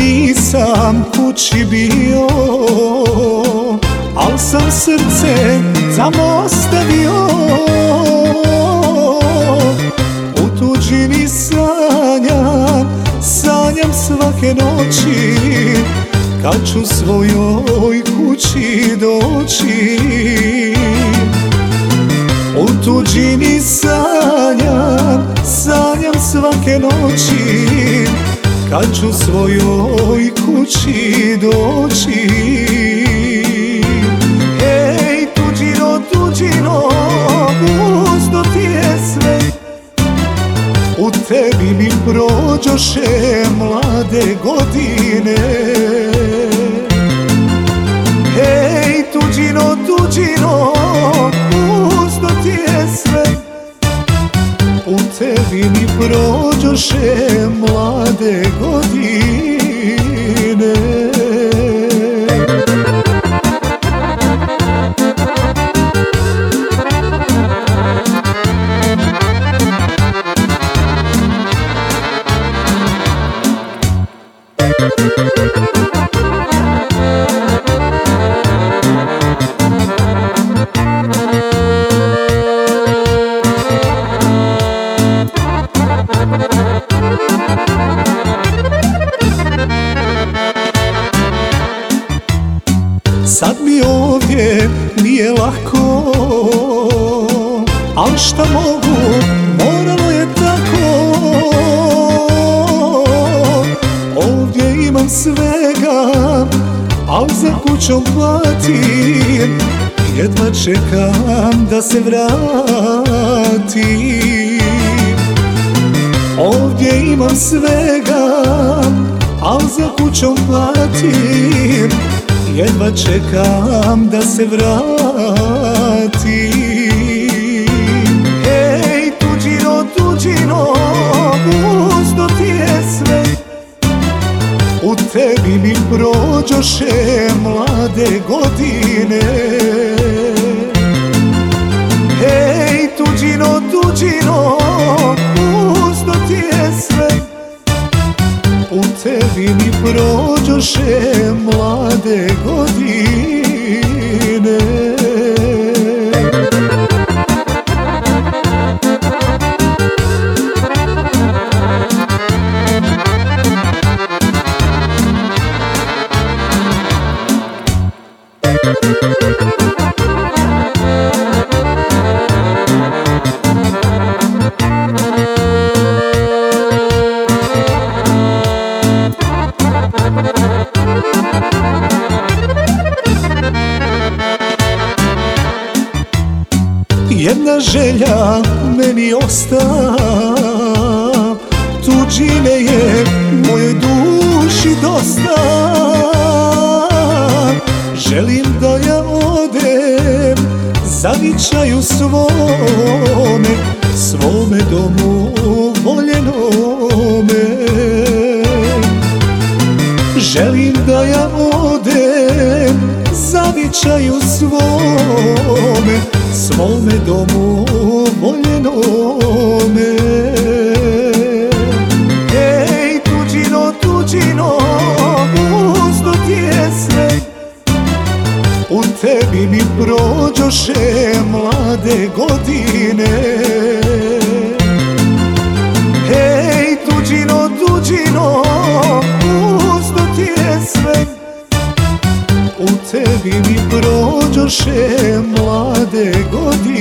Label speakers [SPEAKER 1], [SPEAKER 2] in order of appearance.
[SPEAKER 1] Nisam kući bio Al sam srce tamo ostavio U tuđini sanjam Sanjam svake noći Kad ću svojoj kući doći. U tuđini sanjam Sanjam svake noći Kad ću svojoj kući doći? Hej tuđino, tuđino Uzdo ti je sve. U tebi mi prođoše mlade godine. Tuđino, tuđino mlade godine nije lako Al šta mogu, moralo je tako. Ovdje imam svega Al za kućom platim Jedva čekam da se vratim. Ovdje imam svega Al za kućom platim čekam da se vratim. Hej tuđino, tuđino Uzdo ti je sve. U tebi mi prođoše mlade godine mi prođoše mlade godine Jedna želja meni osta. Tuđine je mojoj duši dosta. Želim da ja odem Zavičaju svome Svome domu voljenome. Želim da ja odem Zavičaju svome Svome domu voljenome Ej tuđino, tuđino je sve. U tebi mi prođoše mlade godine. Hej tuđino, tuđino je sve. U tebi mi prođoše mlade godine